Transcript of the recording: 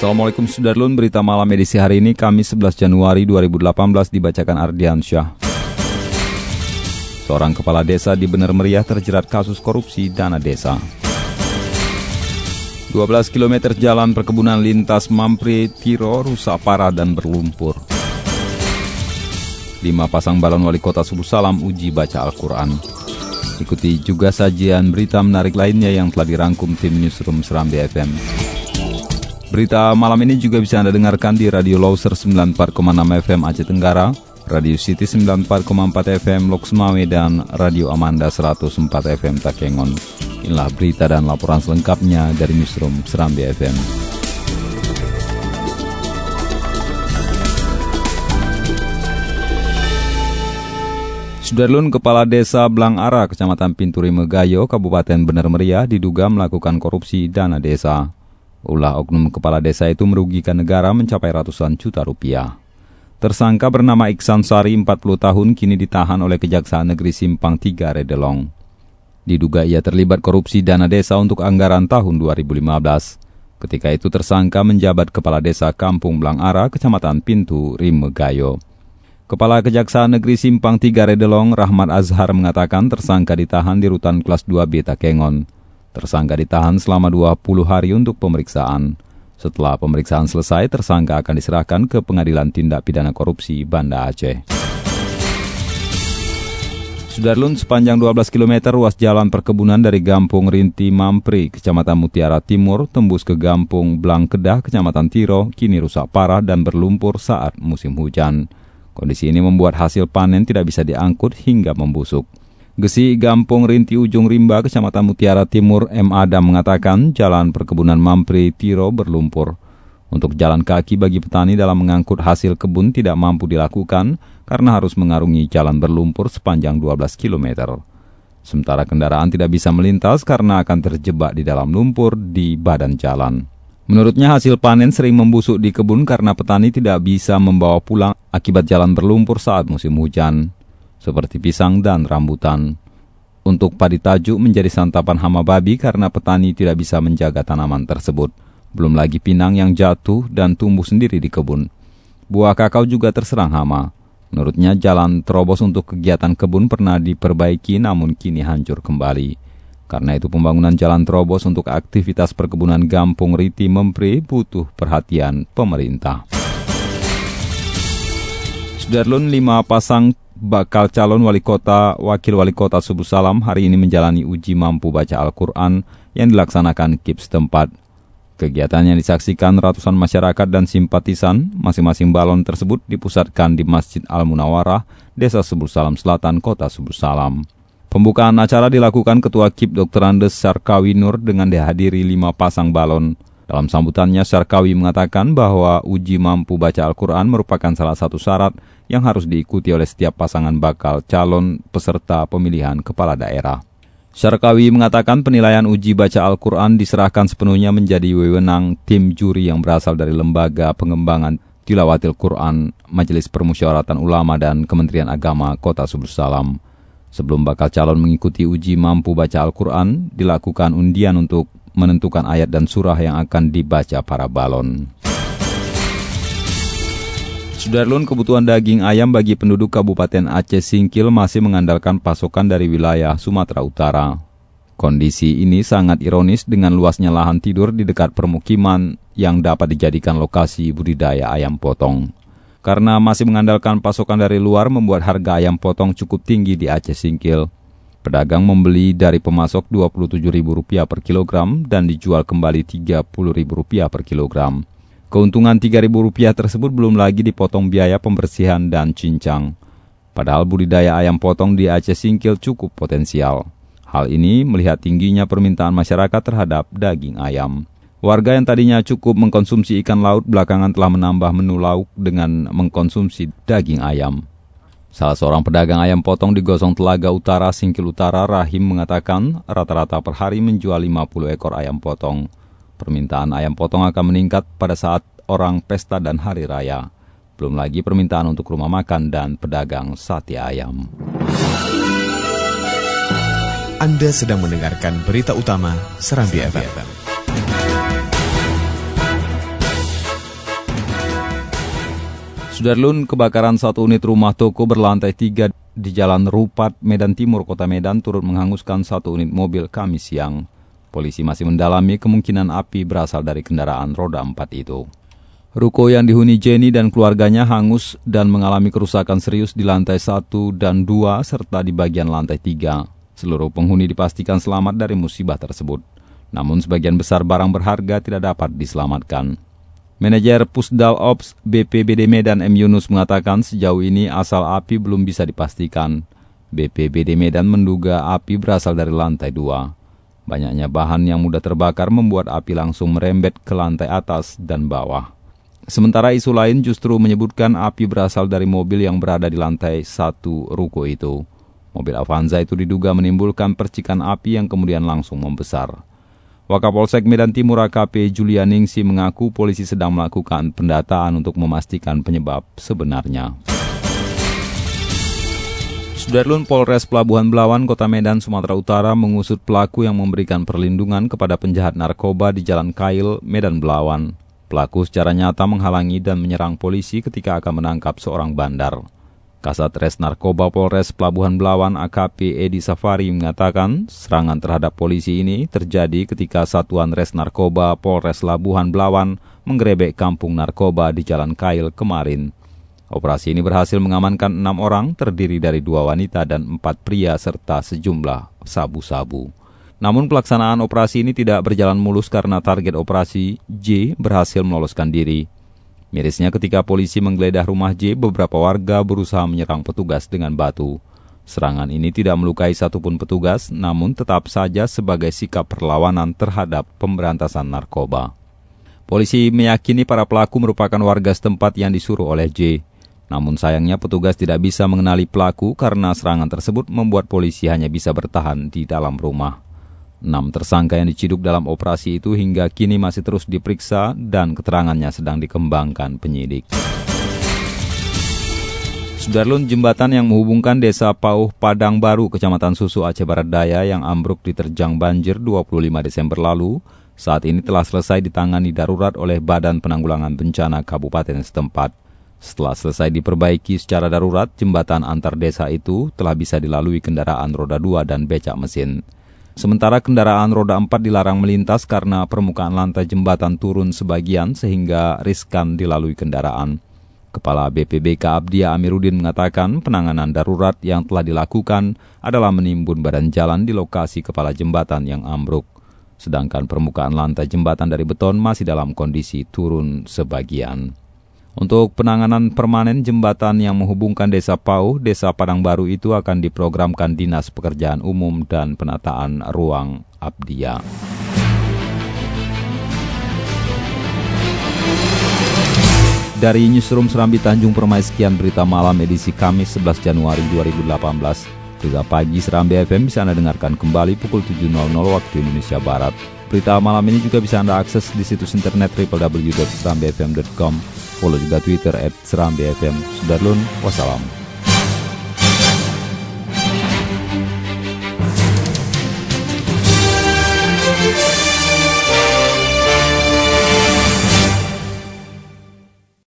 Assalamualaikum Sudarlun, berita malam edisi hari ini Kamis 11 Januari 2018 dibacakan Ardian Syah. Seorang kepala desa di Bener Meriah terjerat kasus korupsi dana desa. 12 km jalan perkebunan lintas Mampri, Tiro, rusak parah dan berlumpur. 5 pasang balon wali kota Subuh Salam uji baca Al-Quran. Ikuti juga sajian berita menarik lainnya yang telah dirangkum tim Newsroom Seram BFM. Berita malam ini juga bisa Anda dengarkan di Radio Loser 94,6 FM Aceh Tenggara, Radio City 94,4 FM Lok Sumawe, dan Radio Amanda 104 FM Takengon. Inilah berita dan laporan selengkapnya dari Newsroom Serambi FM. Sudarlun Kepala Desa Blang Ara, Kecamatan Pinturi Megayo, Kabupaten Bener Meriah diduga melakukan korupsi dana desa. Ulah oknum kepala desa itu merugikan negara mencapai ratusan juta rupiah. Tersangka bernama Iksan Sari, 40 tahun, kini ditahan oleh Kejaksaan Negeri Simpang 3 Redelong. Diduga ia terlibat korupsi dana desa untuk anggaran tahun 2015. Ketika itu tersangka menjabat Kepala Desa Kampung Blangara, Kecamatan Pintu, Rimegayo. Kepala Kejaksaan Negeri Simpang 3 Redelong, Rahmat Azhar mengatakan tersangka ditahan di rutan kelas 2 Beta Kengon. Tersangka ditahan selama 20 hari untuk pemeriksaan. Setelah pemeriksaan selesai, tersangka akan diserahkan ke Pengadilan Tindak Pidana Korupsi Banda Aceh. Sudarlun sepanjang 12 km ruas jalan perkebunan dari Gampung Rinti Mampri, Kecamatan Mutiara Timur, tembus ke Gampung Blangkedah, Kecamatan Tiro, kini rusak parah dan berlumpur saat musim hujan. Kondisi ini membuat hasil panen tidak bisa diangkut hingga membusuk. Gesi Gampung Rinti Ujung Rimba, Kecamatan Mutiara Timur, M. Adam mengatakan jalan perkebunan Mampri Tiro berlumpur. Untuk jalan kaki bagi petani dalam mengangkut hasil kebun tidak mampu dilakukan karena harus mengarungi jalan berlumpur sepanjang 12 km. Sementara kendaraan tidak bisa melintas karena akan terjebak di dalam lumpur di badan jalan. Menurutnya hasil panen sering membusuk di kebun karena petani tidak bisa membawa pulang akibat jalan berlumpur saat musim hujan seperti pisang dan rambutan. Untuk padi tajuk menjadi santapan hama babi karena petani tidak bisa menjaga tanaman tersebut. Belum lagi pinang yang jatuh dan tumbuh sendiri di kebun. Buah kakao juga terserang hama. Menurutnya jalan terobos untuk kegiatan kebun pernah diperbaiki namun kini hancur kembali. Karena itu pembangunan jalan terobos untuk aktivitas perkebunan Gampung Riti Mempri butuh perhatian pemerintah. Sudarlun lima pasang bakal calon wali kota, wakil wali kota Subuh Salam hari ini menjalani uji mampu baca Al-Quran yang dilaksanakan KIP setempat. Kegiatan yang disaksikan ratusan masyarakat dan simpatisan, masing-masing balon tersebut dipusatkan di Masjid Al-Munawarah, Desa Subuh Salam Selatan, Kota Subuh Salam. Pembukaan acara dilakukan Ketua KIP Dr. Andes Sarkawi Nur dengan dihadiri lima pasang balon. Dalam sambutannya, Sarkawi mengatakan bahwa uji mampu baca Al-Quran merupakan salah satu syarat yang harus diikuti oleh setiap pasangan bakal calon peserta pemilihan kepala daerah. Syarkawi mengatakan penilaian uji baca Al-Quran diserahkan sepenuhnya menjadi wewenang tim juri yang berasal dari Lembaga Pengembangan Tilawatil Quran, Majelis Permusyawaratan Ulama dan Kementerian Agama Kota Subuh Salam. Sebelum bakal calon mengikuti uji mampu baca Al-Quran, dilakukan undian untuk menentukan ayat dan surah yang akan dibaca para balon. Sudarlun kebutuhan daging ayam bagi penduduk Kabupaten Aceh Singkil masih mengandalkan pasokan dari wilayah Sumatera Utara. Kondisi ini sangat ironis dengan luasnya lahan tidur di dekat permukiman yang dapat dijadikan lokasi budidaya ayam potong. Karena masih mengandalkan pasokan dari luar membuat harga ayam potong cukup tinggi di Aceh Singkil. Pedagang membeli dari pemasok Rp27.000 per kilogram dan dijual kembali Rp30.000 per kilogram. Keuntungan Rp3.000 tersebut belum lagi dipotong biaya pembersihan dan cincang. Padahal budidaya ayam potong di Aceh Singkil cukup potensial. Hal ini melihat tingginya permintaan masyarakat terhadap daging ayam. Warga yang tadinya cukup mengkonsumsi ikan laut belakangan telah menambah menu lauk dengan mengkonsumsi daging ayam. Salah seorang pedagang ayam potong di Gosong Telaga Utara, Singkil Utara, Rahim mengatakan rata-rata per hari menjual 50 ekor ayam potong. Permintaan ayam potong akan meningkat pada saat orang pesta dan hari raya. Belum lagi permintaan untuk rumah makan dan pedagang sate ayam. Anda sedang mendengarkan berita utama Serambi FM. Sudarlun, kebakaran satu unit rumah toko berlantai tiga di Jalan Rupat, Medan Timur, Kota Medan turut menghanguskan satu unit mobil Kamis siang. Polisi masih mendalami kemungkinan api berasal dari kendaraan roda empat itu. Ruko yang dihuni Jenny dan keluarganya hangus dan mengalami kerusakan serius di lantai satu dan dua serta di bagian lantai tiga. Seluruh penghuni dipastikan selamat dari musibah tersebut. Namun sebagian besar barang berharga tidak dapat diselamatkan. Manajer Pusdal Ops BPBD Medan M. Yunus mengatakan sejauh ini asal api belum bisa dipastikan. BPBD Medan menduga api berasal dari lantai dua. Banyaknya bahan yang mudah terbakar membuat api langsung merembet ke lantai atas dan bawah. Sementara isu lain justru menyebutkan api berasal dari mobil yang berada di lantai satu ruko itu. Mobil Avanza itu diduga menimbulkan percikan api yang kemudian langsung membesar. Wakapolsek Medan Timur AKP Julianingsi mengaku polisi sedang melakukan pendataan untuk memastikan penyebab sebenarnya. Sudarlun Polres Pelabuhan Belawan, Kota Medan, Sumatera Utara mengusut pelaku yang memberikan perlindungan kepada penjahat narkoba di Jalan Kail, Medan Belawan. Pelaku secara nyata menghalangi dan menyerang polisi ketika akan menangkap seorang bandar. Kasat Res Narkoba Polres Pelabuhan Belawan AKP Edi Safari mengatakan serangan terhadap polisi ini terjadi ketika Satuan Res Narkoba Polres Labuhan Belawan menggerebek kampung narkoba di Jalan Kail kemarin. Operasi ini berhasil mengamankan enam orang terdiri dari dua wanita dan empat pria serta sejumlah sabu-sabu. Namun pelaksanaan operasi ini tidak berjalan mulus karena target operasi J berhasil meloloskan diri. Mirisnya ketika polisi menggeledah rumah J, beberapa warga berusaha menyerang petugas dengan batu. Serangan ini tidak melukai satupun petugas, namun tetap saja sebagai sikap perlawanan terhadap pemberantasan narkoba. Polisi meyakini para pelaku merupakan warga setempat yang disuruh oleh J. Namun sayangnya petugas tidak bisa mengenali pelaku karena serangan tersebut membuat polisi hanya bisa bertahan di dalam rumah. Enam tersangka yang diciduk dalam operasi itu hingga kini masih terus diperiksa dan keterangannya sedang dikembangkan penyidik. Sudarlun jembatan yang menghubungkan desa Pauh Padang Baru, Kecamatan Susu Aceh Barat Daya yang ambruk diterjang banjir 25 Desember lalu, saat ini telah selesai ditangani darurat oleh Badan Penanggulangan Bencana Kabupaten setempat. Setelah selesai diperbaiki secara darurat, jembatan antar desa itu telah bisa dilalui kendaraan roda 2 dan becak mesin. Sementara kendaraan roda 4 dilarang melintas karena permukaan lantai jembatan turun sebagian sehingga riskan dilalui kendaraan. Kepala BPBK Abdia Amiruddin mengatakan penanganan darurat yang telah dilakukan adalah menimbun badan jalan di lokasi kepala jembatan yang ambruk. Sedangkan permukaan lantai jembatan dari beton masih dalam kondisi turun sebagian. Untuk penanganan permanen jembatan yang menghubungkan Desa Pau, Desa Padang Baru itu akan diprogramkan Dinas Pekerjaan Umum dan Penataan Ruang Abdia. Dari Newsroom Serambi Tanjung Permai sekian berita malam edisi Kamis 11 Januari 2018. Berita pagi Serambi FM bisa Anda dengarkan kembali pukul 7.00 waktu Indonesia Barat. Berita malam ini juga bisa Anda akses di situs internet www.serambifm.com follow juga Twitter at Seram BFM. Sudarlun, wassalam.